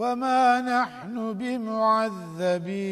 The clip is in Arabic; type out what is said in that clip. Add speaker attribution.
Speaker 1: وما نحن بمعذبين.